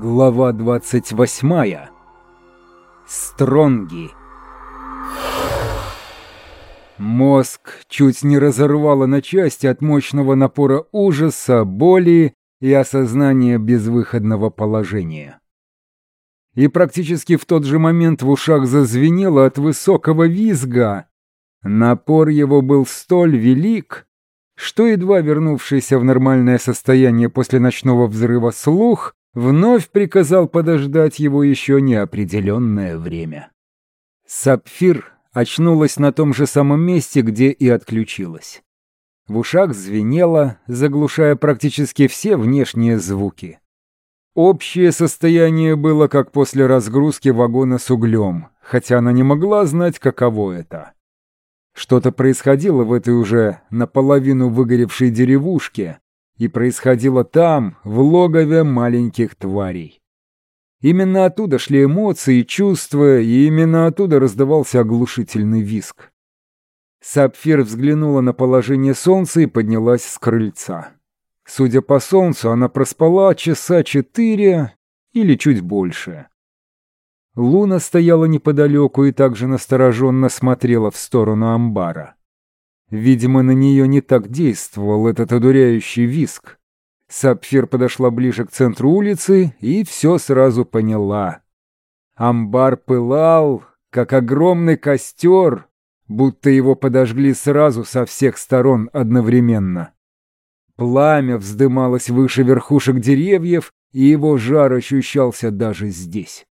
Глава 28. Стронги. Мозг чуть не разорвало на части от мощного напора ужаса, боли и осознания безвыходного положения. И практически в тот же момент в ушах зазвенело от высокого визга. Напор его был столь велик, что едва вернувшийся в нормальное состояние после ночного взрыва слух вновь приказал подождать его еще неопределенное время. Сапфир очнулась на том же самом месте, где и отключилась. В ушах звенело, заглушая практически все внешние звуки. Общее состояние было как после разгрузки вагона с углем, хотя она не могла знать, каково это. Что-то происходило в этой уже наполовину выгоревшей деревушке, и происходило там, в логове маленьких тварей. Именно оттуда шли эмоции и чувства, и именно оттуда раздавался оглушительный визг. Сапфир взглянула на положение солнца и поднялась с крыльца. Судя по солнцу, она проспала часа четыре или чуть больше. Луна стояла неподалеку и также настороженно смотрела в сторону амбара. Видимо, на нее не так действовал этот одуряющий виск. Сапфир подошла ближе к центру улицы и все сразу поняла. Амбар пылал, как огромный костер, будто его подожгли сразу со всех сторон одновременно. Пламя вздымалось выше верхушек деревьев, и его жар ощущался даже здесь.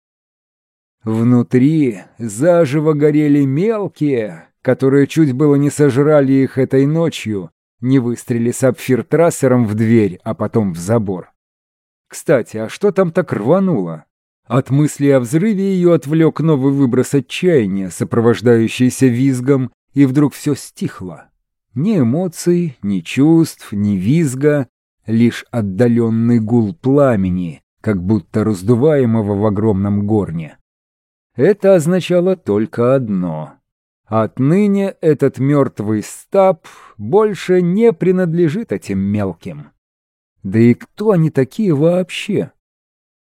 Внутри заживо горели мелкие, которые чуть было не сожрали их этой ночью, не выстрели сапфир трассером в дверь, а потом в забор. Кстати, а что там так рвануло? От мысли о взрыве ее отвлек новый выброс отчаяния, сопровождающийся визгом, и вдруг все стихло. Ни эмоций, ни чувств, ни визга, лишь отдаленный гул пламени, как будто раздуваемого в огромном горне. Это означало только одно. Отныне этот мертвый стаб больше не принадлежит этим мелким. Да и кто они такие вообще?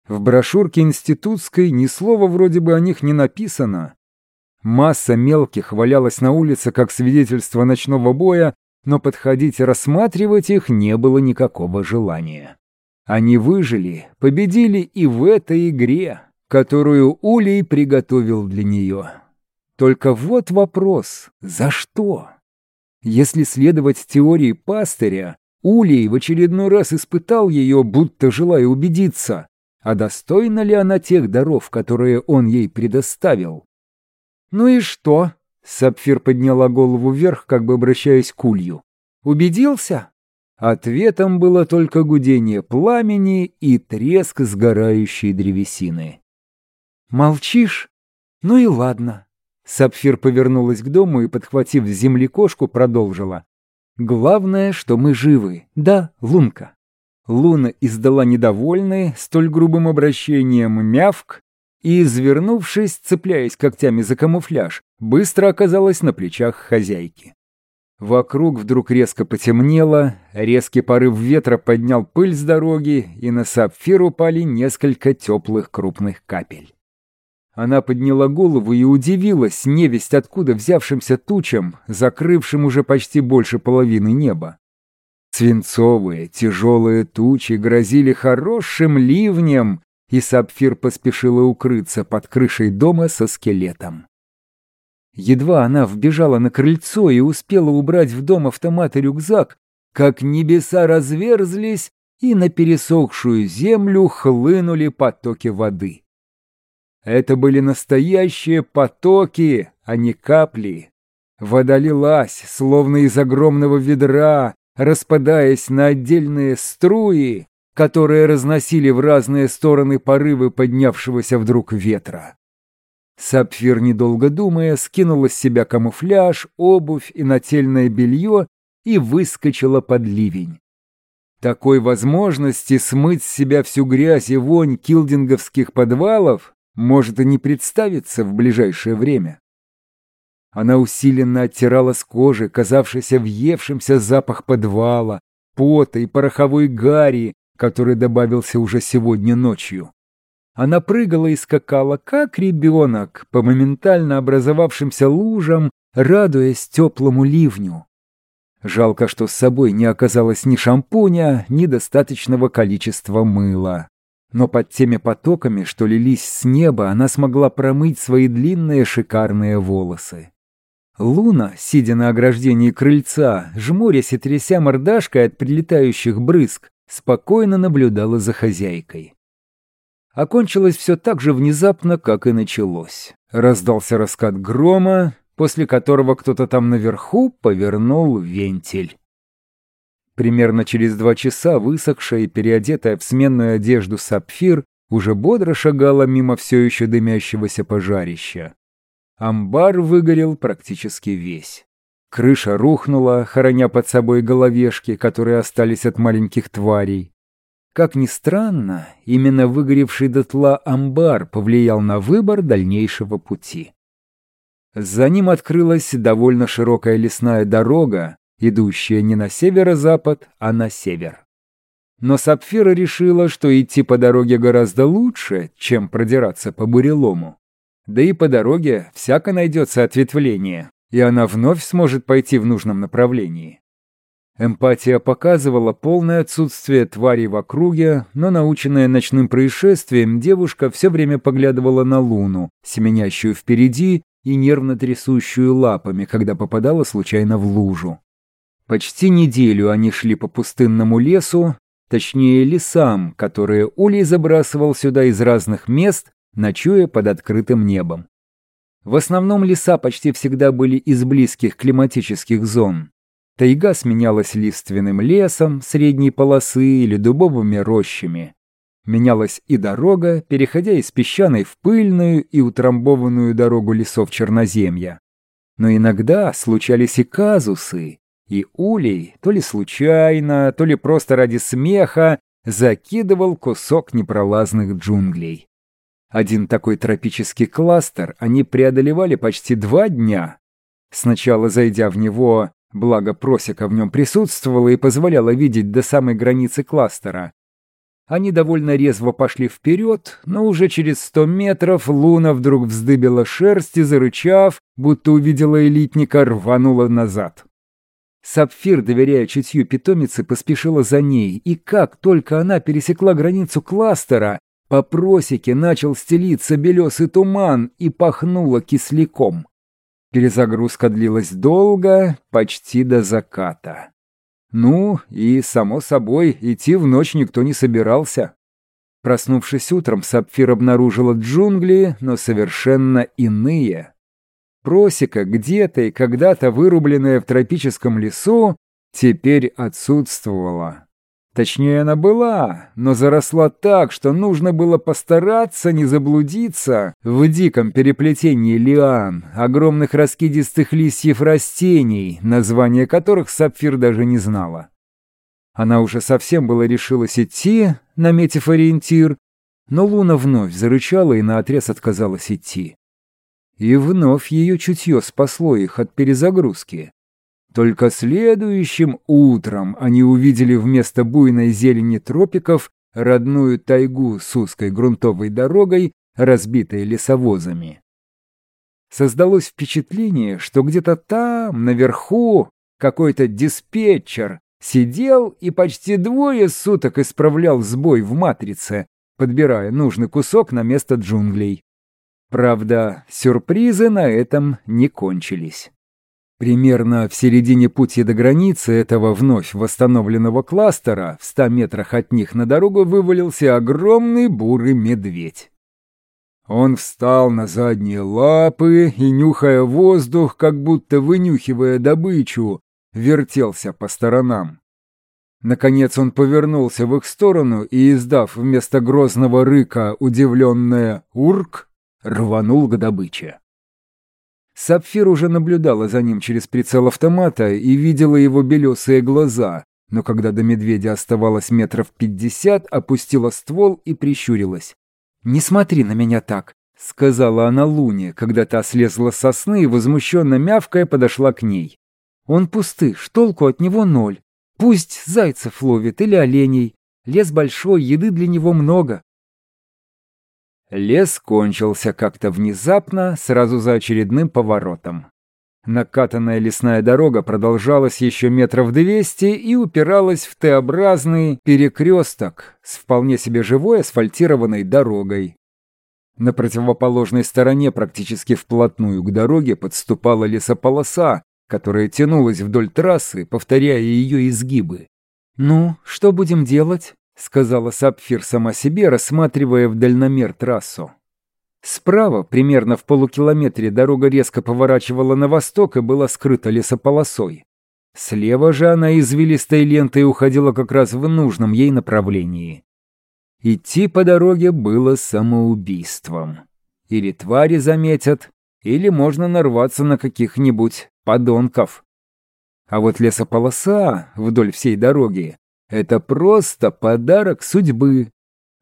В брошюрке институтской ни слова вроде бы о них не написано. Масса мелких валялась на улице как свидетельство ночного боя, но подходить и рассматривать их не было никакого желания. Они выжили, победили и в этой игре которую Улей приготовил для нее. Только вот вопрос, за что? Если следовать теории пастыря, Улей в очередной раз испытал ее, будто желая убедиться, а достойна ли она тех даров, которые он ей предоставил. «Ну и что?» — Сапфир подняла голову вверх, как бы обращаясь к Улью. «Убедился?» Ответом было только гудение пламени и треск сгорающей древесины. «Молчишь? Ну и ладно». Сапфир повернулась к дому и, подхватив с земли кошку, продолжила. «Главное, что мы живы. Да, Лунка». Луна издала недовольный, столь грубым обращением мявк и, извернувшись, цепляясь когтями за камуфляж, быстро оказалась на плечах хозяйки. Вокруг вдруг резко потемнело, резкий порыв ветра поднял пыль с дороги, и на сапфир упали несколько теплых крупных капель. Она подняла голову и удивилась невесть откуда взявшимся тучам, закрывшим уже почти больше половины неба. Свинцовые, тяжелые тучи грозили хорошим ливнем, и Сапфир поспешила укрыться под крышей дома со скелетом. Едва она вбежала на крыльцо и успела убрать в дом автомат и рюкзак, как небеса разверзлись, и на пересохшую землю хлынули потоки воды. Это были настоящие потоки, а не капли. Вода лилась, словно из огромного ведра, распадаясь на отдельные струи, которые разносили в разные стороны порывы поднявшегося вдруг ветра. Сапфир, недолго думая, скинула с себя камуфляж, обувь и нательное белье и выскочила под ливень. Такой возможности смыть с себя всю грязь и вонь килдинговских подвалов может и не представиться в ближайшее время. Она усиленно оттирала с кожи казавшийся въевшимся запах подвала, пота и пороховой гари, который добавился уже сегодня ночью. Она прыгала и скакала, как ребенок, по моментально образовавшимся лужам, радуясь теплому ливню. Жалко, что с собой не оказалось ни шампуня, ни достаточного количества мыла. Но под теми потоками, что лились с неба, она смогла промыть свои длинные шикарные волосы. Луна, сидя на ограждении крыльца, жмурясь и тряся мордашкой от прилетающих брызг, спокойно наблюдала за хозяйкой. Окончилось все так же внезапно, как и началось. Раздался раскат грома, после которого кто-то там наверху повернул вентиль. Примерно через два часа высохшая и переодетая в сменную одежду сапфир уже бодро шагала мимо все еще дымящегося пожарища. Амбар выгорел практически весь. Крыша рухнула, хороня под собой головешки, которые остались от маленьких тварей. Как ни странно, именно выгоревший дотла амбар повлиял на выбор дальнейшего пути. За ним открылась довольно широкая лесная дорога, идущая не на северо-запад, а на север. Но Сапфира решила, что идти по дороге гораздо лучше, чем продираться по бурелому. Да и по дороге всяко найдется ответвление, и она вновь сможет пойти в нужном направлении. Эмпатия показывала полное отсутствие тварей в округе, но, наученная ночным происшествием, девушка все время поглядывала на луну, семенящую впереди и нервно трясущую лапами, когда попадала случайно в лужу. Почти неделю они шли по пустынному лесу, точнее лесам, которые Улей забрасывал сюда из разных мест, ночуя под открытым небом. В основном леса почти всегда были из близких климатических зон. Тайга сменялась лиственным лесом средней полосы или дубовыми рощами. Менялась и дорога, переходя из песчаной в пыльную и утрамбованную дорогу лесов Черноземья. Но иногда случались и казусы, и Улей, то ли случайно, то ли просто ради смеха, закидывал кусок непролазных джунглей. Один такой тропический кластер они преодолевали почти два дня. Сначала зайдя в него благо просека в нем присутствовала и позволяла видеть до самой границы кластера. Они довольно резво пошли вперед, но уже через сто метров Луна вдруг вздыбила шерсть и, зарычав, будто увидела элитника, рванула назад. Сапфир, доверяя чутью питомицы, поспешила за ней, и как только она пересекла границу кластера, по просеке начал стелиться белесый туман и пахнуло кисляком. Перезагрузка длилась долго, почти до заката. Ну, и, само собой, идти в ночь никто не собирался. Проснувшись утром, Сапфир обнаружила джунгли, но совершенно иные. Просека, где-то и когда-то вырубленная в тропическом лесу, теперь отсутствовала. Точнее, она была, но заросла так, что нужно было постараться не заблудиться в диком переплетении лиан, огромных раскидистых листьев растений, название которых Сапфир даже не знала. Она уже совсем было решилась идти, наметив ориентир, но Луна вновь зарычала и наотрез отказалась идти. И вновь ее чутье спасло их от перезагрузки. Только следующим утром они увидели вместо буйной зелени тропиков родную тайгу с узкой грунтовой дорогой, разбитой лесовозами. Создалось впечатление, что где-то там, наверху, какой-то диспетчер сидел и почти двое суток исправлял сбой в матрице, подбирая нужный кусок на место джунглей. Правда, сюрпризы на этом не кончились. Примерно в середине пути до границы этого вновь восстановленного кластера, в ста метрах от них на дорогу вывалился огромный бурый медведь. Он встал на задние лапы и, нюхая воздух, как будто вынюхивая добычу, вертелся по сторонам. Наконец он повернулся в их сторону и, издав вместо грозного рыка удивленное «урк», рванул к добыче. Сапфир уже наблюдала за ним через прицел автомата и видела его белесые глаза, но когда до медведя оставалось метров пятьдесят, опустила ствол и прищурилась. «Не смотри на меня так», — сказала она Луне, когда та слезла с сосны и, возмущенно мявкая, подошла к ней. «Он пустыш, толку от него ноль. Пусть зайцев ловит или оленей. Лес большой, еды для него много. Лес кончился как-то внезапно, сразу за очередным поворотом. Накатанная лесная дорога продолжалась еще метров двести и упиралась в Т-образный перекресток с вполне себе живой асфальтированной дорогой. На противоположной стороне, практически вплотную к дороге, подступала лесополоса, которая тянулась вдоль трассы, повторяя ее изгибы. «Ну, что будем делать?» — сказала Сапфир сама себе, рассматривая в дальномер трассу. Справа, примерно в полукилометре, дорога резко поворачивала на восток и была скрыта лесополосой. Слева же она извилистой лентой уходила как раз в нужном ей направлении. Идти по дороге было самоубийством. Или твари заметят, или можно нарваться на каких-нибудь подонков. А вот лесополоса вдоль всей дороги — это просто подарок судьбы.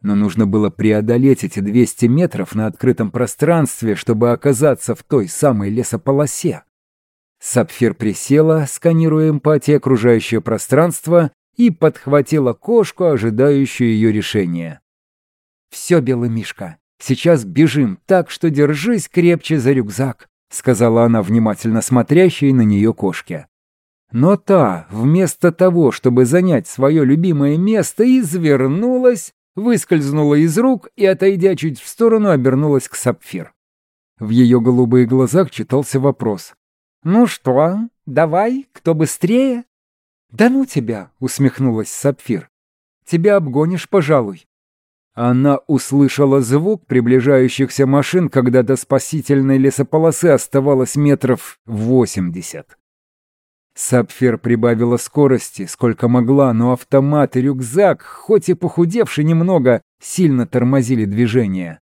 Но нужно было преодолеть эти 200 метров на открытом пространстве, чтобы оказаться в той самой лесополосе. Сапфир присела, сканируя эмпатией окружающее пространство, и подхватила кошку, ожидающую ее решения. «Все, белый мишка, сейчас бежим так, что держись крепче за рюкзак», сказала она внимательно смотрящей на нее кошке. Но та, вместо того, чтобы занять свое любимое место, извернулась, выскользнула из рук и, отойдя чуть в сторону, обернулась к Сапфир. В ее голубых глазах читался вопрос. «Ну что, давай, кто быстрее?» «Да ну тебя!» — усмехнулась Сапфир. «Тебя обгонишь, пожалуй». Она услышала звук приближающихся машин, когда до спасительной лесополосы оставалось метров восемьдесят. Сапфир прибавила скорости, сколько могла, но автомат и рюкзак, хоть и похудевший немного, сильно тормозили движение.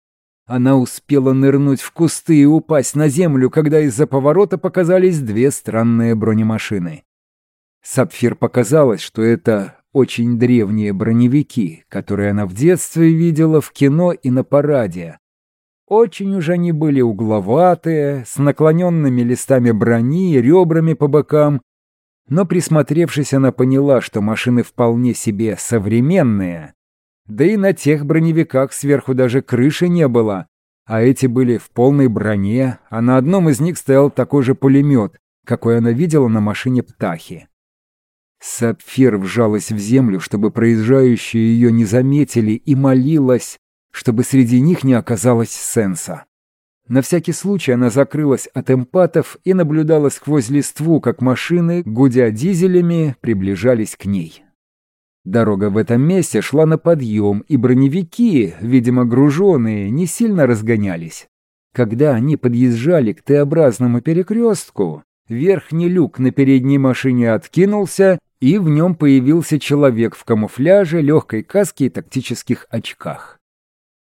Она успела нырнуть в кусты и упасть на землю, когда из-за поворота показались две странные бронемашины. Сапфир показалось, что это очень древние броневики, которые она в детстве видела в кино и на параде. Очень уж они были угловатые, с наклоненными листами брони ребрами по бокам, но присмотревшись, она поняла, что машины вполне себе современные. Да и на тех броневиках сверху даже крыши не было, а эти были в полной броне, а на одном из них стоял такой же пулемет, какой она видела на машине «Птахи». Сапфир вжалась в землю, чтобы проезжающие ее не заметили, и молилась, чтобы среди них не оказалось сенса. На всякий случай она закрылась от эмпатов и наблюдала сквозь листву, как машины, гудя дизелями, приближались к ней. Дорога в этом месте шла на подъем, и броневики, видимо груженные, не сильно разгонялись. Когда они подъезжали к Т-образному перекрестку, верхний люк на передней машине откинулся, и в нем появился человек в камуфляже, легкой каске и тактических очках.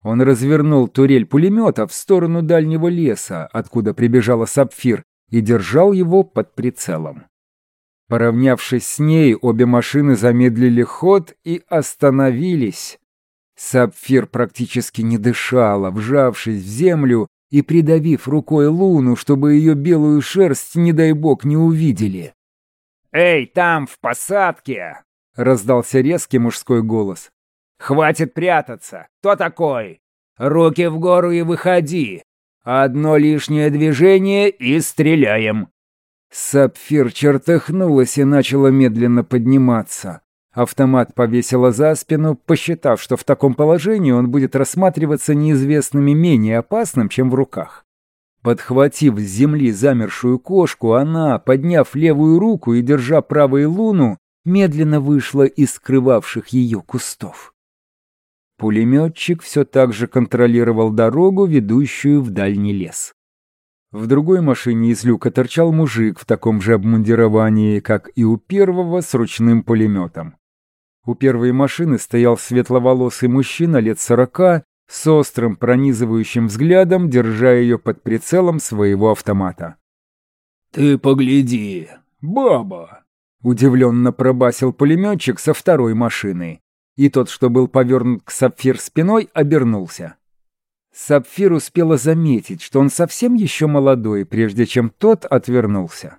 Он развернул турель пулемета в сторону дальнего леса, откуда прибежала Сапфир, и держал его под прицелом. Поравнявшись с ней, обе машины замедлили ход и остановились. Сапфир практически не дышала, вжавшись в землю и придавив рукой луну, чтобы ее белую шерсть, не дай бог, не увидели. «Эй, там, в посадке!» — раздался резкий мужской голос. Хватит прятаться. Кто такой? Руки в гору и выходи. Одно лишнее движение и стреляем. Сапфир чертыхнулась и начала медленно подниматься. Автомат повесила за спину, посчитав, что в таком положении он будет рассматриваться неизвестными менее опасным, чем в руках. Подхватив с земли замершую кошку, она, подняв левую руку и держа правой луну, медленно вышла из скрывавших ее кустов. Пулеметчик все так же контролировал дорогу, ведущую в дальний лес. В другой машине из люка торчал мужик в таком же обмундировании, как и у первого с ручным пулеметом. У первой машины стоял светловолосый мужчина лет сорока с острым пронизывающим взглядом, держа ее под прицелом своего автомата. «Ты погляди, баба!» — удивленно пробасил пулеметчик со второй машины и тот, что был повернут к Сапфир спиной, обернулся. Сапфир успела заметить, что он совсем еще молодой, прежде чем тот отвернулся.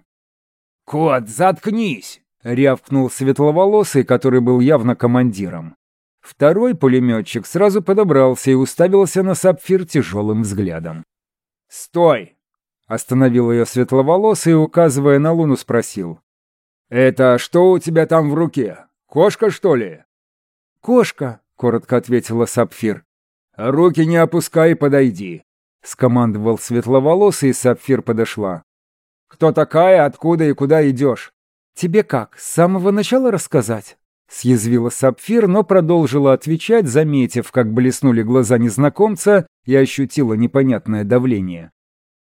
«Кот, заткнись!» — рявкнул светловолосый, который был явно командиром. Второй пулеметчик сразу подобрался и уставился на сапфир тяжелым взглядом. «Стой!» — остановил ее светловолосый указывая на луну, спросил. «Это что у тебя там в руке? Кошка, что ли?» «Кошка», — коротко ответила Сапфир. «Руки не опускай подойди», — скомандовал светловолосый, и Сапфир подошла. «Кто такая, откуда и куда идешь?» «Тебе как, с самого начала рассказать?» Съязвила Сапфир, но продолжила отвечать, заметив, как блеснули глаза незнакомца и ощутила непонятное давление.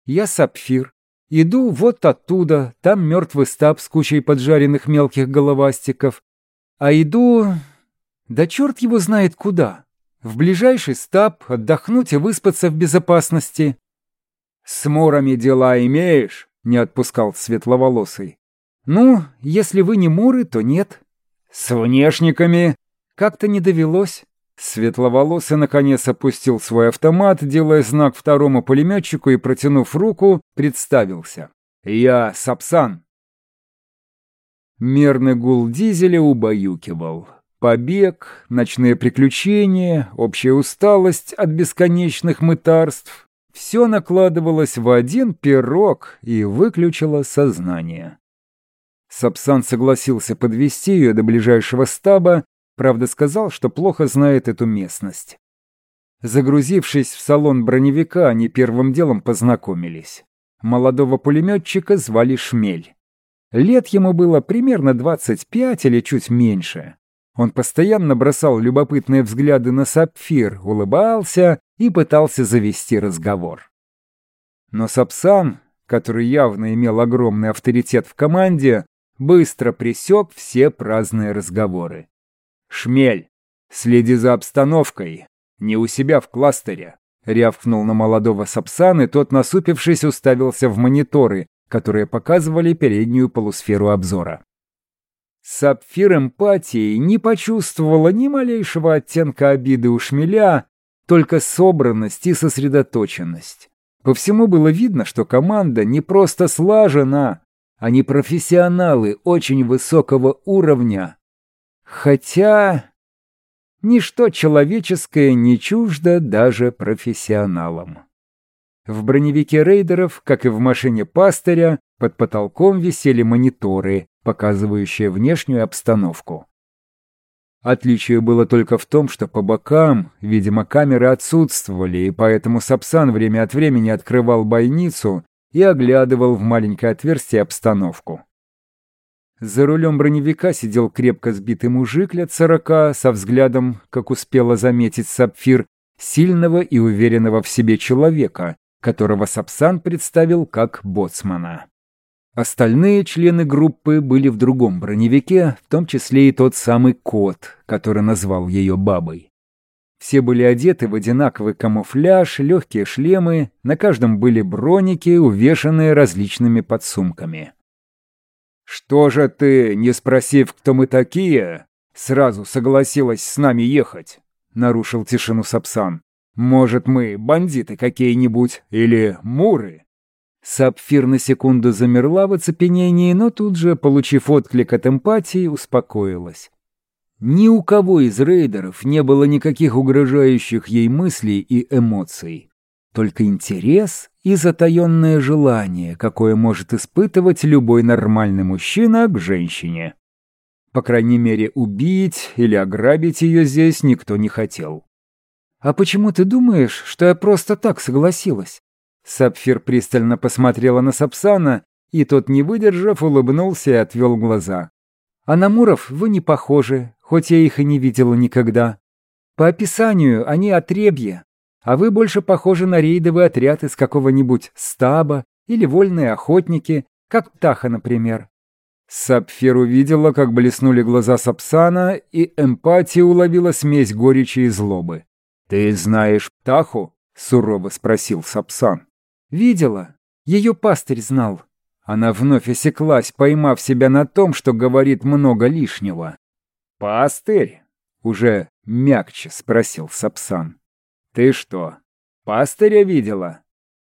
«Я Сапфир. Иду вот оттуда, там мертвый стаб с кучей поджаренных мелких головастиков. А иду... Да черт его знает куда. В ближайший стаб отдохнуть и выспаться в безопасности». «С мурами дела имеешь?» — не отпускал светловолосый. «Ну, если вы не муры, то нет», «С внешниками?» «Как-то не довелось». Светловолосый наконец опустил свой автомат, делая знак второму пулеметчику и, протянув руку, представился. «Я Сапсан». Мерный гул дизеля убаюкивал. Побег, ночные приключения, общая усталость от бесконечных мытарств — все накладывалось в один пирог и выключило сознание. Сапсан согласился подвести ее до ближайшего стаба, правда сказал, что плохо знает эту местность. Загрузившись в салон броневика, они первым делом познакомились. Молодого пулеметчика звали Шмель. Лет ему было примерно 25 или чуть меньше. Он постоянно бросал любопытные взгляды на сапфир, улыбался и пытался завести разговор. Но Сапсан, который явно имел огромный авторитет в команде, быстро пресек все праздные разговоры. «Шмель, следи за обстановкой, не у себя в кластере», рявкнул на молодого Сапсан, и тот, насупившись, уставился в мониторы, которые показывали переднюю полусферу обзора. Сапфир эмпатии не почувствовала ни малейшего оттенка обиды у шмеля, только собранность и сосредоточенность. По всему было видно, что команда не просто слажена, они профессионалы очень высокого уровня. Хотя ничто человеческое не чуждо даже профессионалам. В броневике рейдеров, как и в машине пастыря, под потолком висели мониторы, показывающие внешнюю обстановку. Отличие было только в том, что по бокам, видимо, камеры отсутствовали, и поэтому Сапсан время от времени открывал бойницу и оглядывал в маленькое отверстие обстановку. За рулем броневика сидел крепко сбитый мужик лет сорока, со взглядом, как успела заметить Сапфир, сильного и уверенного в себе человека, которого Сапсан представил как боцмана. Остальные члены группы были в другом броневике, в том числе и тот самый кот, который назвал ее бабой. Все были одеты в одинаковый камуфляж, легкие шлемы, на каждом были броники, увешанные различными подсумками. «Что же ты, не спросив, кто мы такие, сразу согласилась с нами ехать?» — нарушил тишину Сапсан. «Может, мы бандиты какие-нибудь или муры?» Сапфир на секунду замерла в оцепенении, но тут же, получив отклик от эмпатии, успокоилась. Ни у кого из рейдеров не было никаких угрожающих ей мыслей и эмоций. Только интерес и затаенное желание, какое может испытывать любой нормальный мужчина к женщине. По крайней мере, убить или ограбить ее здесь никто не хотел. «А почему ты думаешь, что я просто так согласилась?» Сапфир пристально посмотрела на Сапсана, и тот, не выдержав, улыбнулся и отвел глаза. «А на Муров вы не похожи, хоть я их и не видела никогда. По описанию они отребье, а вы больше похожи на рейдовый отряд из какого-нибудь стаба или вольные охотники, как птаха, например. Сапфир увидела, как блеснули глаза Сапсана, и эмпатия уловила смесь горечи и злобы. «Ты знаешь птаху?» — сурово спросил Сапсан. «Видела. Ее пастырь знал». Она вновь осеклась, поймав себя на том, что говорит много лишнего. «Пастырь?» — уже мягче спросил Сапсан. «Ты что, пастыря видела?»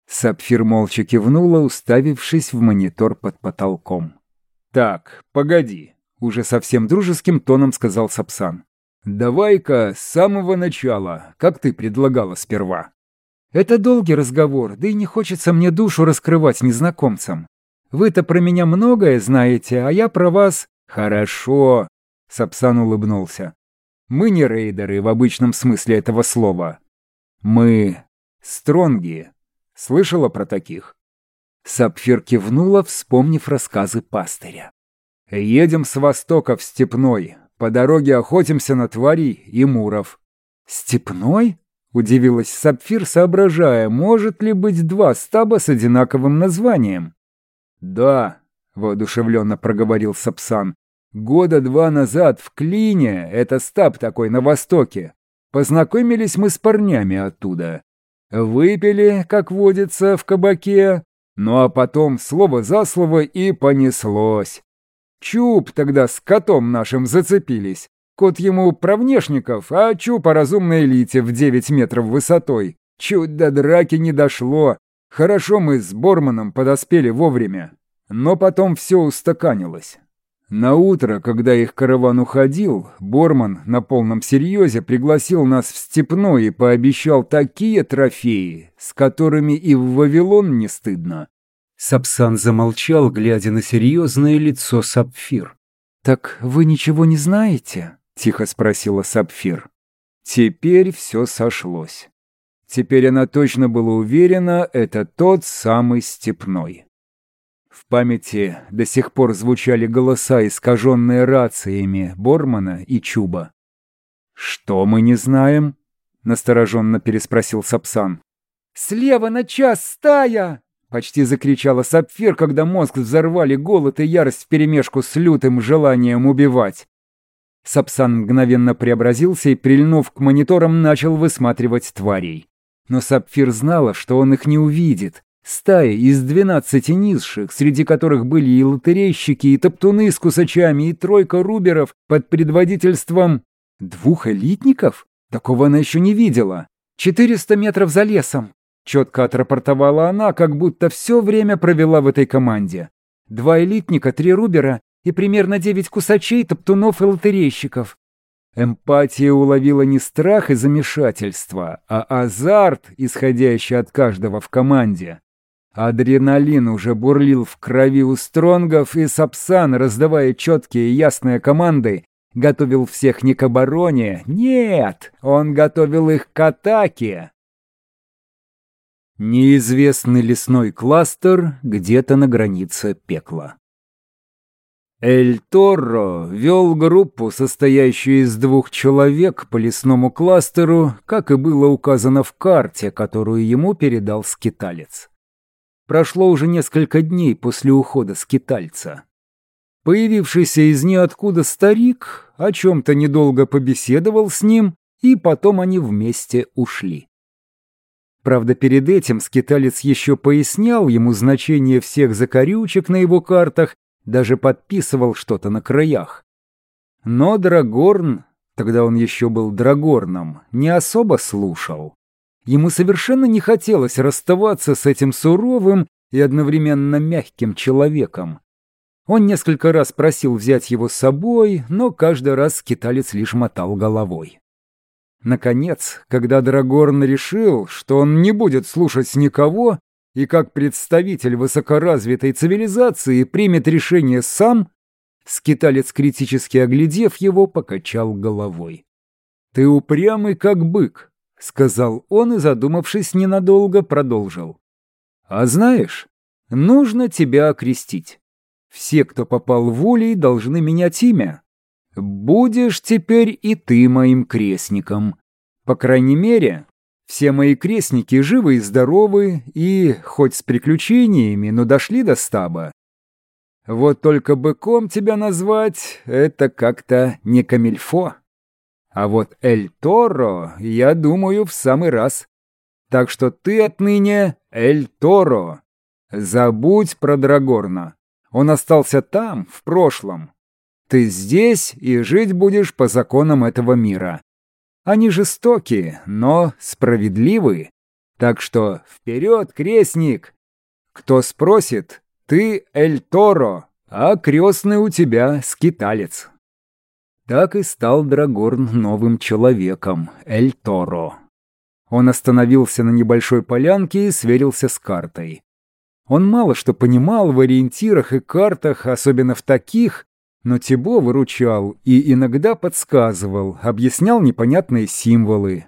Сапфир молча кивнула, уставившись в монитор под потолком. «Так, погоди», — уже совсем дружеским тоном сказал Сапсан. Давай-ка с самого начала, как ты предлагала сперва. Это долгий разговор, да и не хочется мне душу раскрывать незнакомцам. Вы-то про меня многое знаете, а я про вас... Хорошо, Сапсан улыбнулся. Мы не рейдеры в обычном смысле этого слова. Мы стронги. Слышала про таких? Сапфир кивнула, вспомнив рассказы пастыря. Едем с востока в Степной. По дороге охотимся на тварей и муров. Степной? Удивилась Сапфир, соображая, может ли быть два стаба с одинаковым названием. «Да», — воодушевленно проговорил Сапсан, Года два назад в Клине, это стаб такой на востоке, познакомились мы с парнями оттуда. Выпили, как водится, в кабаке, ну а потом слово за слово и понеслось. Чуб тогда с котом нашим зацепились. Кот ему про внешников, а Чуб о разумной элите в 9 метров высотой. Чуть до драки не дошло. Хорошо мы с Борманом подоспели вовремя. Но потом все устаканилось. На утро, когда их караван уходил, Борман на полном серьезе пригласил нас в Степной и пообещал такие трофеи, с которыми и в Вавилон не стыдно. Сапсан замолчал, глядя на серьезное лицо Сапфир. «Так вы ничего не знаете?» — тихо спросила Сапфир. Теперь все сошлось. Теперь она точно была уверена, это тот самый Степной. В памяти до сих пор звучали голоса, искаженные рациями Бормана и Чуба. «Что мы не знаем?» — настороженно переспросил Сапсан. «Слева на час стая!» — почти закричала Сапфир, когда мозг взорвали голод и ярость вперемешку с лютым желанием убивать. Сапсан мгновенно преобразился и, прильнув к мониторам, начал высматривать тварей. Но Сапфир знала, что он их не увидит, Стая из двенадцати низших, среди которых были и лотерейщики, и топтуны с кусачами, и тройка руберов под предводительством двух элитников? Такого она еще не видела. «Четыреста метров за лесом», — четко отрапортовала она, как будто все время провела в этой команде. «Два элитника, три рубера и примерно девять кусачей, топтунов и лотерейщиков». Эмпатия уловила не страх и замешательство, а азарт, исходящий от каждого в команде. Адреналин уже бурлил в крови у стронгов, и Сапсан, раздавая четкие и ясные команды, готовил всех не к обороне. Нет, он готовил их к атаке. Неизвестный лесной кластер где-то на границе пекла. Эль Торро вел группу, состоящую из двух человек по лесному кластеру, как и было указано в карте, которую ему передал скиталец. Прошло уже несколько дней после ухода скитальца. Появившийся из ниоткуда старик о чем-то недолго побеседовал с ним, и потом они вместе ушли. Правда, перед этим скиталец еще пояснял ему значение всех закорючек на его картах, даже подписывал что-то на краях. Но Драгорн, тогда он еще был Драгорном, не особо слушал. Ему совершенно не хотелось расставаться с этим суровым и одновременно мягким человеком. Он несколько раз просил взять его с собой, но каждый раз скиталец лишь мотал головой. Наконец, когда Драгорн решил, что он не будет слушать никого и как представитель высокоразвитой цивилизации примет решение сам, скиталец, критически оглядев его, покачал головой. «Ты упрямый, как бык сказал он и, задумавшись ненадолго, продолжил. А знаешь, нужно тебя окрестить. Все, кто попал в улей, должны менять имя. Будешь теперь и ты моим крестником. По крайней мере, все мои крестники живы и здоровы, и, хоть с приключениями, но дошли до стаба. Вот только быком тебя назвать — это как-то не камильфо. А вот Эль Торо, я думаю, в самый раз. Так что ты отныне Эль Торо. Забудь про Драгорна. Он остался там, в прошлом. Ты здесь и жить будешь по законам этого мира. Они жестокие, но справедливые. Так что вперед, крестник! Кто спросит, ты Эль Торо, а крестный у тебя скиталец. Так и стал Драгорн новым человеком, Эль Торо. Он остановился на небольшой полянке и сверился с картой. Он мало что понимал в ориентирах и картах, особенно в таких, но Тибо выручал и иногда подсказывал, объяснял непонятные символы.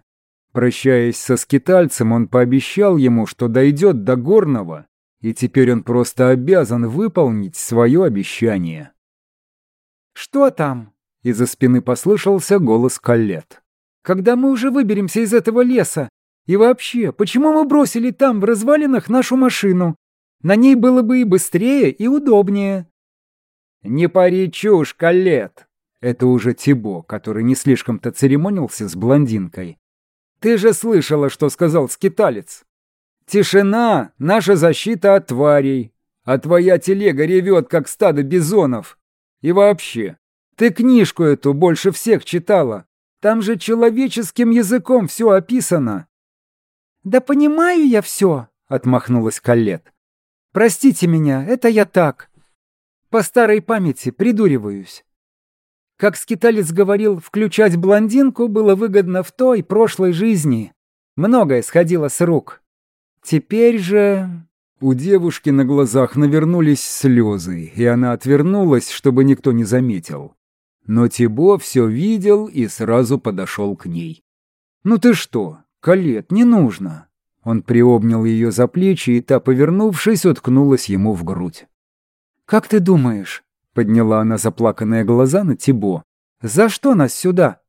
Прощаясь со скитальцем, он пообещал ему, что дойдет до Горного, и теперь он просто обязан выполнить свое обещание. «Что там?» — из-за спины послышался голос Каллет. «Когда мы уже выберемся из этого леса? И вообще, почему мы бросили там, в развалинах, нашу машину? На ней было бы и быстрее, и удобнее». «Не пари чушь, Каллет!» Это уже Тибо, который не слишком-то церемонился с блондинкой. «Ты же слышала, что сказал скиталец. Тишина — наша защита от тварей, а твоя телега ревет, как стадо бизонов. И вообще, ты книжку эту больше всех читала. Там же человеческим языком все описано». «Да понимаю я все», — отмахнулась Каллет. «Простите меня, это я так. По старой памяти придуриваюсь. Как скиталец говорил, включать блондинку было выгодно в той прошлой жизни. Многое сходило с рук. Теперь же... У девушки на глазах навернулись слезы, и она отвернулась, чтобы никто не заметил. Но Тибо все видел и сразу подошел к ней. «Ну ты что, Калет, не нужно!» Он приобнял ее за плечи, и та, повернувшись, уткнулась ему в грудь. «Как ты думаешь?» — подняла она заплаканные глаза на Тибо. «За что нас сюда?»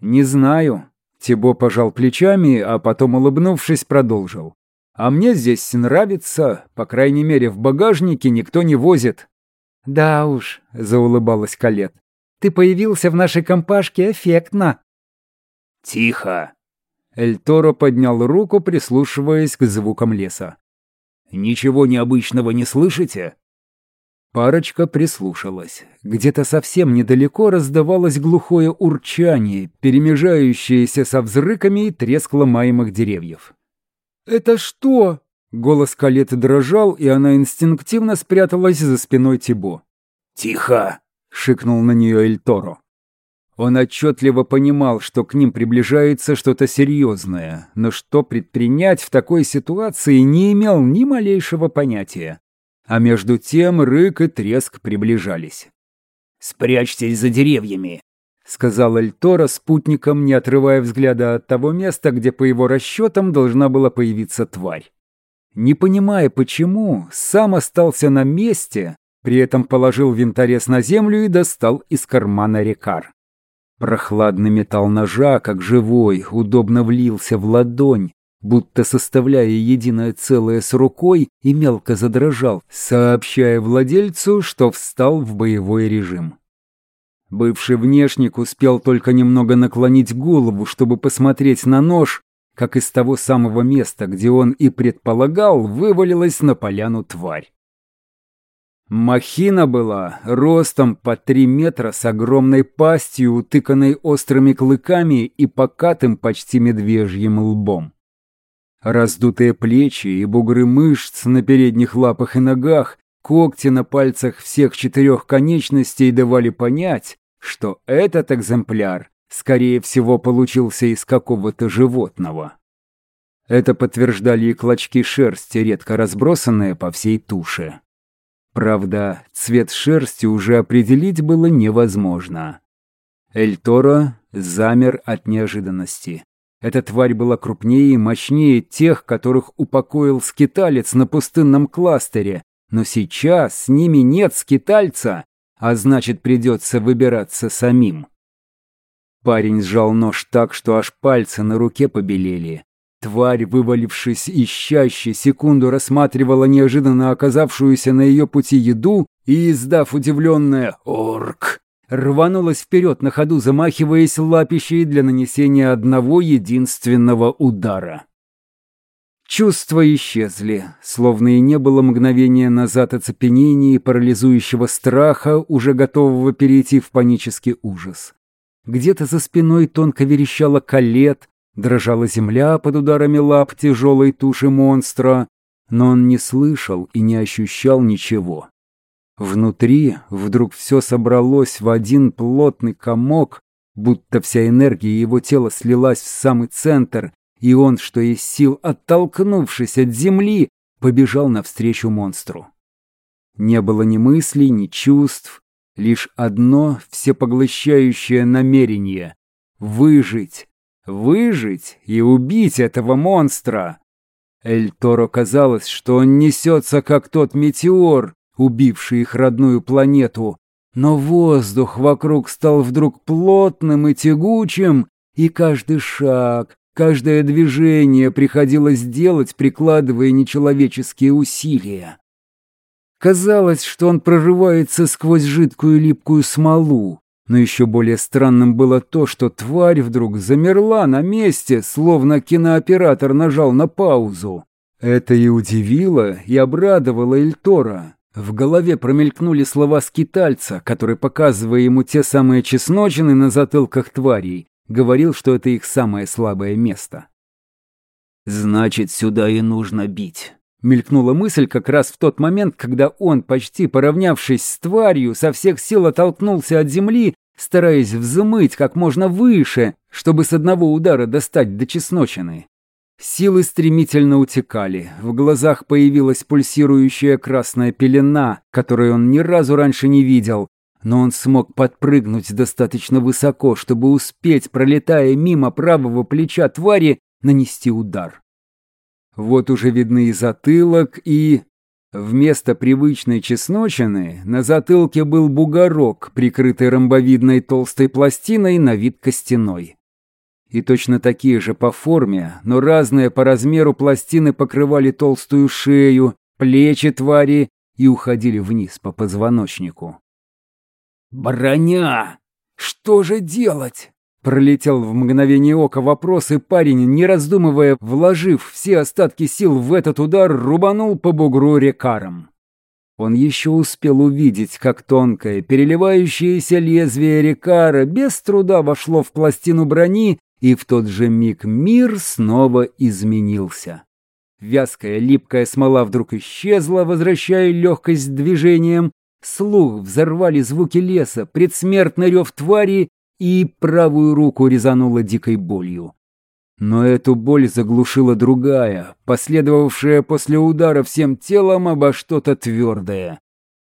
«Не знаю». Тибо пожал плечами, а потом, улыбнувшись, продолжил. А мне здесь нравится, по крайней мере, в багажнике никто не возит». «Да уж», — заулыбалась Калет, — «ты появился в нашей компашке эффектно». «Тихо!» Эль Торо поднял руку, прислушиваясь к звукам леса. «Ничего необычного не слышите?» Парочка прислушалась. Где-то совсем недалеко раздавалось глухое урчание, перемежающееся со взрыками и треск ломаемых деревьев. «Это что?» Голос Калеты дрожал, и она инстинктивно спряталась за спиной Тибо. «Тихо!» — шикнул на нее Эль Торо. Он отчетливо понимал, что к ним приближается что-то серьезное, но что предпринять в такой ситуации не имел ни малейшего понятия. А между тем рык и треск приближались. «Спрячьтесь за деревьями!» — сказал Эльтора спутником, не отрывая взгляда от того места, где, по его расчетам, должна была появиться тварь. Не понимая почему, сам остался на месте, при этом положил винторез на землю и достал из кармана рекар. Прохладный металл ножа, как живой, удобно влился в ладонь, будто составляя единое целое с рукой, и мелко задрожал, сообщая владельцу, что встал в боевой режим. Бывший внешник успел только немного наклонить голову, чтобы посмотреть на нож, как из того самого места, где он и предполагал, вывалилась на поляну тварь. Махина была ростом по три метра с огромной пастью, утыканной острыми клыками и покатым почти медвежьим лбом. Раздутые плечи и бугры мышц на передних лапах и ногах Когти на пальцах всех четырех конечностей давали понять, что этот экземпляр, скорее всего, получился из какого-то животного. Это подтверждали и клочки шерсти, редко разбросанные по всей туше. Правда, цвет шерсти уже определить было невозможно. Эль Торо замер от неожиданности. Эта тварь была крупнее и мощнее тех, которых упокоил скиталец на пустынном кластере, но сейчас с ними нет скитальца, а значит придется выбираться самим. Парень сжал нож так, что аж пальцы на руке побелели. Тварь, вывалившись из секунду рассматривала неожиданно оказавшуюся на ее пути еду и, издав удивленное «Орк!», рванулась вперед на ходу, замахиваясь лапищей для нанесения одного единственного удара. Чувства исчезли, словно и не было мгновения назад оцепенения и парализующего страха, уже готового перейти в панический ужас. Где-то за спиной тонко верещала калет, дрожала земля под ударами лап тяжелой туши монстра, но он не слышал и не ощущал ничего. Внутри вдруг все собралось в один плотный комок, будто вся энергия его тела слилась в самый центр, и он, что из сил оттолкнувшись от земли, побежал навстречу монстру. Не было ни мыслей, ни чувств, лишь одно всепоглощающее намерение — выжить, выжить и убить этого монстра. Эль Торо казалось, что он несется, как тот метеор, убивший их родную планету, но воздух вокруг стал вдруг плотным и тягучим, и каждый шаг, каждое движение приходилось делать, прикладывая нечеловеческие усилия. Казалось, что он прорывается сквозь жидкую липкую смолу, но еще более странным было то, что тварь вдруг замерла на месте, словно кинооператор нажал на паузу. Это и удивило, и обрадовало Эльтора. В голове промелькнули слова скитальца, который, показывая ему те самые чесночины на затылках тварей, говорил, что это их самое слабое место. «Значит, сюда и нужно бить». Мелькнула мысль как раз в тот момент, когда он, почти поравнявшись с тварью, со всех сил оттолкнулся от земли, стараясь взмыть как можно выше, чтобы с одного удара достать до чесночины. Силы стремительно утекали, в глазах появилась пульсирующая красная пелена, которую он ни разу раньше не видел, но он смог подпрыгнуть достаточно высоко, чтобы успеть, пролетая мимо правого плеча твари, нанести удар. Вот уже видны и затылок, и... Вместо привычной чесночины на затылке был бугорок, прикрытый ромбовидной толстой пластиной на вид костяной и точно такие же по форме, но разные по размеру пластины покрывали толстую шею, плечи твари и уходили вниз по позвоночнику. «Броня! Что же делать?» Пролетел в мгновение ока вопрос, и парень, не раздумывая, вложив все остатки сил в этот удар, рубанул по бугру рекаром. Он еще успел увидеть, как тонкое, переливающееся лезвие рекара без труда вошло в пластину брони и в тот же миг мир снова изменился. Вязкая липкая смола вдруг исчезла, возвращая легкость движением. Слух взорвали звуки леса, предсмертный рев твари и правую руку резанула дикой болью. Но эту боль заглушила другая, последовавшая после удара всем телом обо что-то твердое.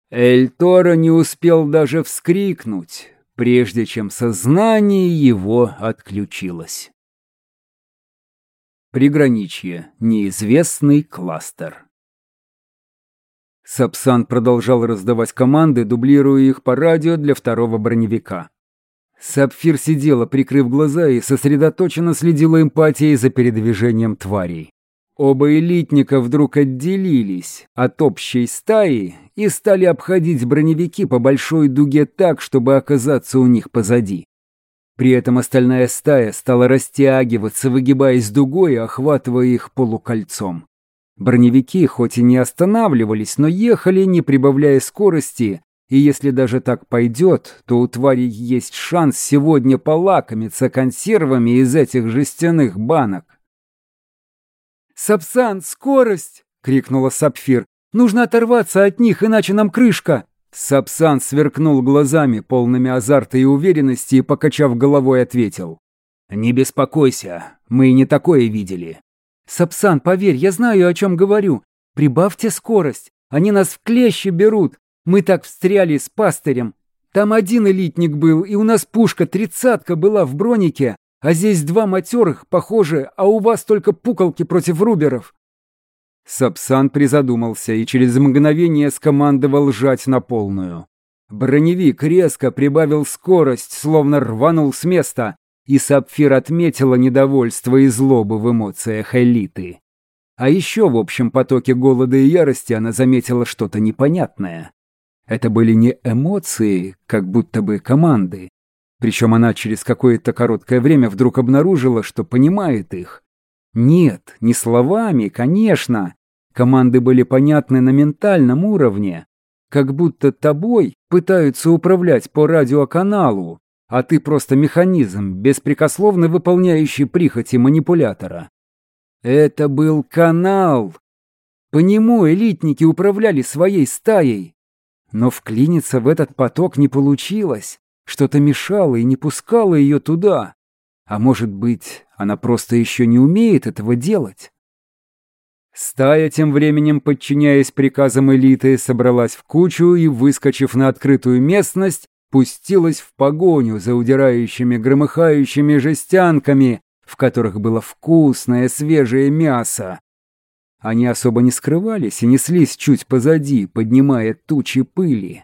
Эль Торо не успел даже вскрикнуть прежде чем сознание его отключилось. Приграничье. Неизвестный кластер. Сапсан продолжал раздавать команды, дублируя их по радио для второго броневика. Сапфир сидела, прикрыв глаза, и сосредоточенно следила эмпатией за передвижением тварей. Оба элитника вдруг отделились от общей стаи и стали обходить броневики по большой дуге так, чтобы оказаться у них позади. При этом остальная стая стала растягиваться, выгибаясь дугой и охватывая их полукольцом. Броневики хоть и не останавливались, но ехали, не прибавляя скорости, и если даже так пойдет, то у твари есть шанс сегодня полакомиться консервами из этих жестяных банок. «Сапсан, скорость!» — крикнула Сапфир. «Нужно оторваться от них, иначе нам крышка!» Сапсан сверкнул глазами, полными азарта и уверенности, и, покачав головой, ответил. «Не беспокойся, мы и не такое видели». «Сапсан, поверь, я знаю, о чем говорю. Прибавьте скорость. Они нас в клещи берут. Мы так встряли с пастырем. Там один элитник был, и у нас пушка тридцатка была в бронике, а здесь два матерых, похоже, а у вас только пуколки против руберов». Сапсан призадумался и через мгновение скомандовал жать на полную. Броневик резко прибавил скорость, словно рванул с места, и Сапфир отметила недовольство и злобу в эмоциях элиты. А еще в общем потоке голода и ярости она заметила что-то непонятное. Это были не эмоции, как будто бы команды, причем она через какое-то короткое время вдруг обнаружила, что понимает их. Нет, не словами, конечно. Команды были понятны на ментальном уровне. Как будто тобой пытаются управлять по радиоканалу, а ты просто механизм, беспрекословно выполняющий прихоти манипулятора. Это был канал. По нему элитники управляли своей стаей. Но вклиниться в этот поток не получилось. Что-то мешало и не пускало ее туда. А может быть, она просто еще не умеет этого делать? Стая, тем временем, подчиняясь приказам элиты, собралась в кучу и, выскочив на открытую местность, пустилась в погоню за удирающими громыхающими жестянками, в которых было вкусное свежее мясо. Они особо не скрывались и неслись чуть позади, поднимая тучи пыли.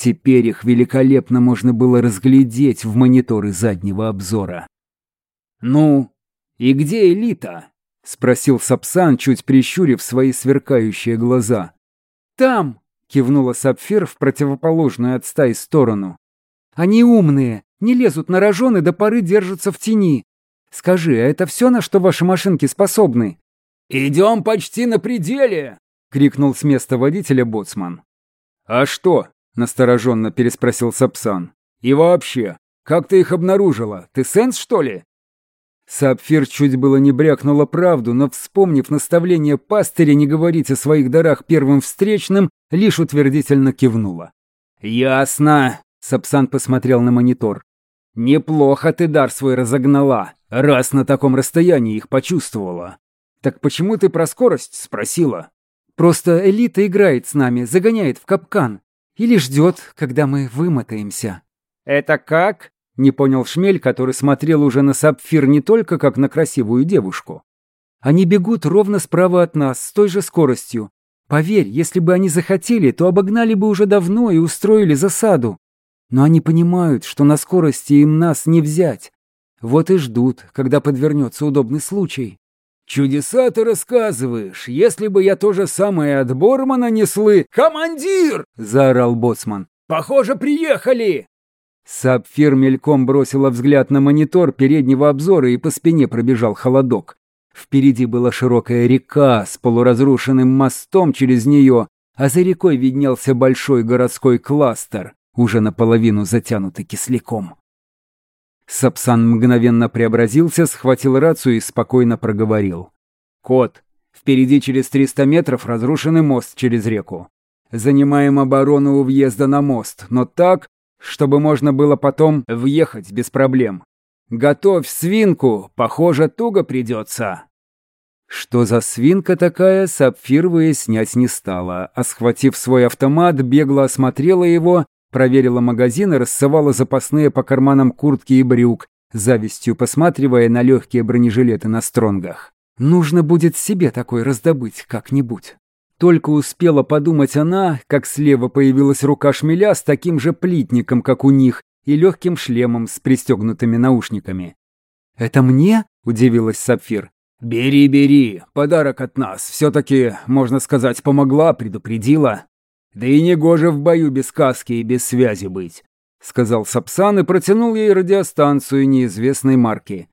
Теперь их великолепно можно было разглядеть в мониторы заднего обзора. «Ну, и где элита?» — спросил Сапсан, чуть прищурив свои сверкающие глаза. «Там!» — кивнула Сапфир в противоположную от стаи сторону. «Они умные, не лезут на рожон и до поры держатся в тени. Скажи, а это все, на что ваши машинки способны?» «Идем почти на пределе!» — крикнул с места водителя боцман. «А что?» — настороженно переспросил Сапсан. «И вообще, как ты их обнаружила? Ты сенс, что ли?» Сапфир чуть было не брякнула правду, но, вспомнив наставление пастыря не говорить о своих дарах первым встречным, лишь утвердительно кивнула. «Ясно», — Сапсан посмотрел на монитор. «Неплохо ты дар свой разогнала, раз на таком расстоянии их почувствовала. Так почему ты про скорость спросила?» «Просто элита играет с нами, загоняет в капкан. Или ждет, когда мы вымотаемся». «Это как?» — не понял Шмель, который смотрел уже на Сапфир не только как на красивую девушку. «Они бегут ровно справа от нас, с той же скоростью. Поверь, если бы они захотели, то обогнали бы уже давно и устроили засаду. Но они понимают, что на скорости им нас не взять. Вот и ждут, когда подвернется удобный случай. «Чудеса ты рассказываешь. Если бы я то же самое от Бормана неслы...» «Командир!» — заорал боцман. «Похоже, приехали!» Сапфир мельком бросила взгляд на монитор переднего обзора и по спине пробежал холодок. Впереди была широкая река с полуразрушенным мостом через нее, а за рекой виднелся большой городской кластер, уже наполовину затянутый кисляком. Сапсан мгновенно преобразился, схватил рацию и спокойно проговорил. «Кот, впереди через 300 метров разрушенный мост через реку. Занимаем оборону у въезда на мост, но так, чтобы можно было потом въехать без проблем. Готовь свинку, похоже, туго придется». Что за свинка такая, Сапфир выяснять не стала, а схватив свой автомат, бегло осмотрела его проверила магазин и рассовала запасные по карманам куртки и брюк, завистью посматривая на легкие бронежилеты на стронгах. Нужно будет себе такой раздобыть как-нибудь. Только успела подумать она, как слева появилась рука шмеля с таким же плитником, как у них, и легким шлемом с пристегнутыми наушниками. «Это мне?» – удивилась Сапфир. «Бери, бери, подарок от нас. Все-таки, можно сказать, помогла, предупредила». Да и не гоже в бою без каски и без связи быть, сказал Сапсан и протянул ей радиостанцию неизвестной марки.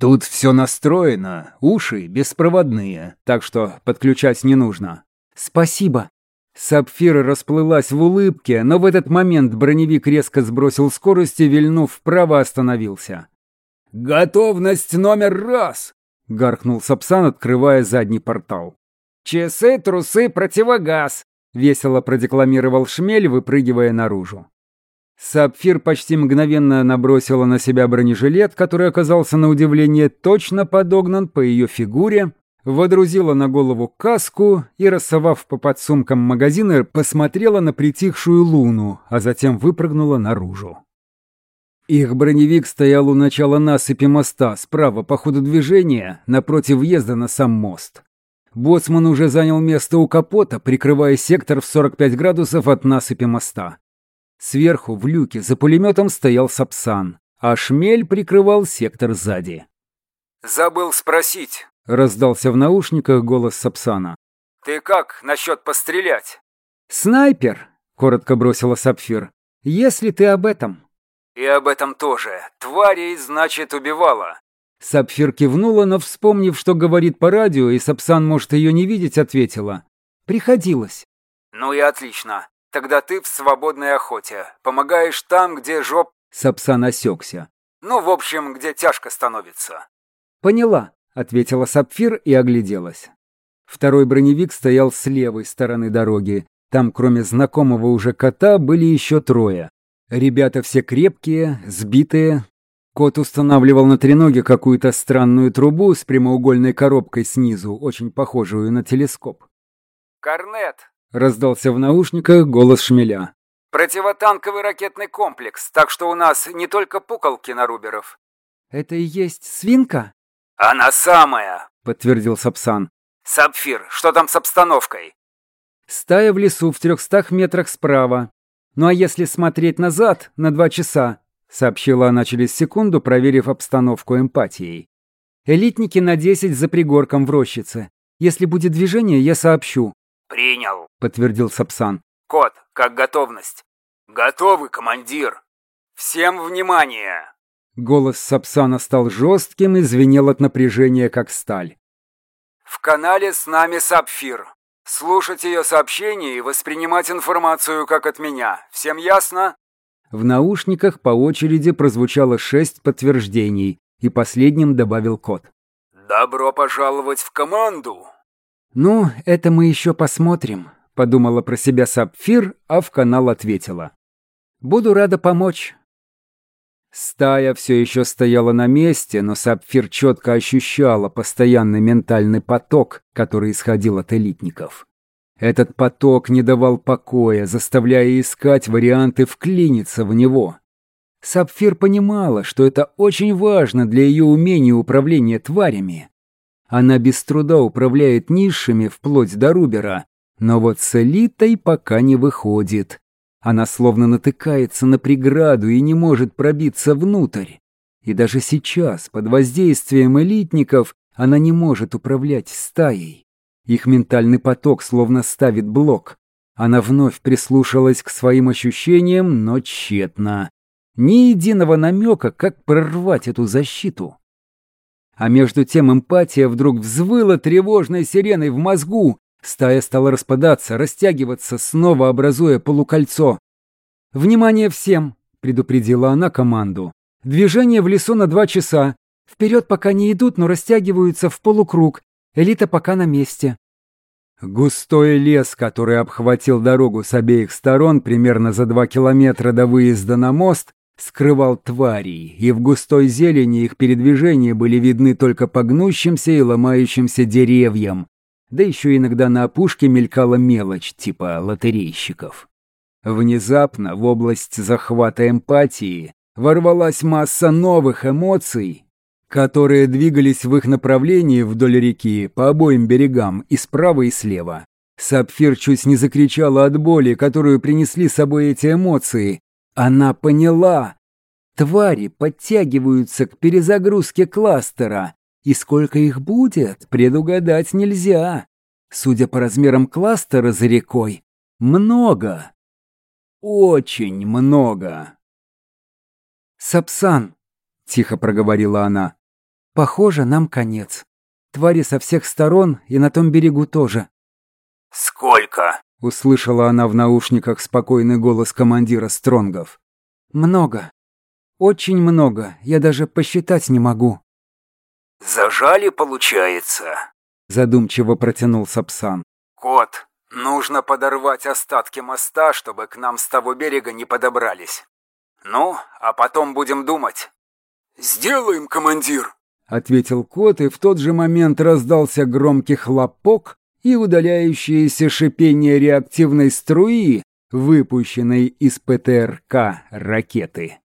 Тут все настроено, уши беспроводные, так что подключать не нужно. Спасибо. Сапфира расплылась в улыбке, но в этот момент броневик резко сбросил скорость и, вильнув вправо, остановился. «Готовность номер раз!» — гаркнул Сапсан, открывая задний портал. «Часы, трусы, противогаз!» — весело продекламировал Шмель, выпрыгивая наружу. Сапфир почти мгновенно набросила на себя бронежилет, который оказался на удивление точно подогнан по ее фигуре, водрузила на голову каску и, рассовав по подсумкам магазины, посмотрела на притихшую луну, а затем выпрыгнула наружу. Их броневик стоял у начала насыпи моста, справа по ходу движения, напротив въезда на сам мост. Боцман уже занял место у капота, прикрывая сектор в 45 градусов от насыпи моста. Сверху, в люке, за пулеметом стоял Сапсан, а шмель прикрывал сектор сзади. «Забыл спросить», — раздался в наушниках голос Сапсана. «Ты как насчет пострелять?» «Снайпер», — коротко бросила Сапфир, — «если ты об этом». «И об этом тоже. Тварей, значит, убивала. Сапфир кивнула, но, вспомнив, что говорит по радио, и Сапсан может ее не видеть, ответила. «Приходилось». «Ну и отлично. Тогда ты в свободной охоте. Помогаешь там, где жоп...» Сапсан осекся. «Ну, в общем, где тяжко становится». «Поняла», — ответила Сапфир и огляделась. Второй броневик стоял с левой стороны дороги. Там, кроме знакомого уже кота, были еще трое. Ребята все крепкие, сбитые. Кот устанавливал на треноге какую-то странную трубу с прямоугольной коробкой снизу, очень похожую на телескоп. «Корнет!» — раздался в наушниках голос шмеля. «Противотанковый ракетный комплекс, так что у нас не только пуколки на руберов». «Это и есть свинка?» «Она самая!» — подтвердил Сапсан. «Сапфир, что там с обстановкой?» Стая в лесу в трехстах метрах справа. Ну а если смотреть назад, на два часа, сообщила она через секунду, проверив обстановку эмпатией. Элитники на десять за пригорком в рощице. Если будет движение, я сообщу. «Принял», — подтвердил Сапсан. «Кот, как готовность?» «Готовы, командир! Всем внимание!» Голос Сапсана стал жестким и звенел от напряжения, как сталь. «В канале с нами Сапфир. Слушать ее сообщения и воспринимать информацию как от меня. Всем ясно?» В наушниках по очереди прозвучало шесть подтверждений, и последним добавил код. «Добро пожаловать в команду!» «Ну, это мы еще посмотрим», — подумала про себя Сапфир, а в канал ответила. «Буду рада помочь». Стая все еще стояла на месте, но Сапфир четко ощущала постоянный ментальный поток, который исходил от элитников. Этот поток не давал покоя, заставляя искать варианты вклиниться в него. Сапфир понимала, что это очень важно для ее умения управления тварями. Она без труда управляет низшими вплоть до Рубера, но вот с элитой пока не выходит. Она словно натыкается на преграду и не может пробиться внутрь. И даже сейчас, под воздействием элитников, она не может управлять стаей. Их ментальный поток словно ставит блок. Она вновь прислушалась к своим ощущениям, но тщетно. Ни единого намека, как прорвать эту защиту. А между тем эмпатия вдруг взвыла тревожной сиреной в мозгу, Стая стала распадаться, растягиваться, снова образуя полукольцо. «Внимание всем!» — предупредила она команду. «Движение в лесу на два часа. Вперед пока не идут, но растягиваются в полукруг. Элита пока на месте». Густой лес, который обхватил дорогу с обеих сторон примерно за два километра до выезда на мост, скрывал тварей, и в густой зелени их передвижения были видны только по гнущимся и ломающимся деревьям, да еще иногда на опушке мелькала мелочь, типа лотерейщиков. Внезапно в область захвата эмпатии ворвалась масса новых эмоций, которые двигались в их направлении вдоль реки по обоим берегам и справа и слева. Сапфир чуть не закричала от боли, которую принесли с собой эти эмоции. Она поняла. Твари подтягиваются к перезагрузке кластера, и сколько их будет, предугадать нельзя. Судя по размерам кластера за рекой, много. Очень много. «Сапсан», — тихо проговорила она, — «похоже, нам конец. Твари со всех сторон и на том берегу тоже». «Сколько?» — услышала она в наушниках спокойный голос командира Стронгов. «Много. Очень много. Я даже посчитать не могу». «Зажали, получается?» — задумчиво протянул Сапсан. «Кот, нужно подорвать остатки моста, чтобы к нам с того берега не подобрались. Ну, а потом будем думать». «Сделаем, командир!» — ответил кот, и в тот же момент раздался громкий хлопок и удаляющееся шипение реактивной струи, выпущенной из ПТРК ракеты.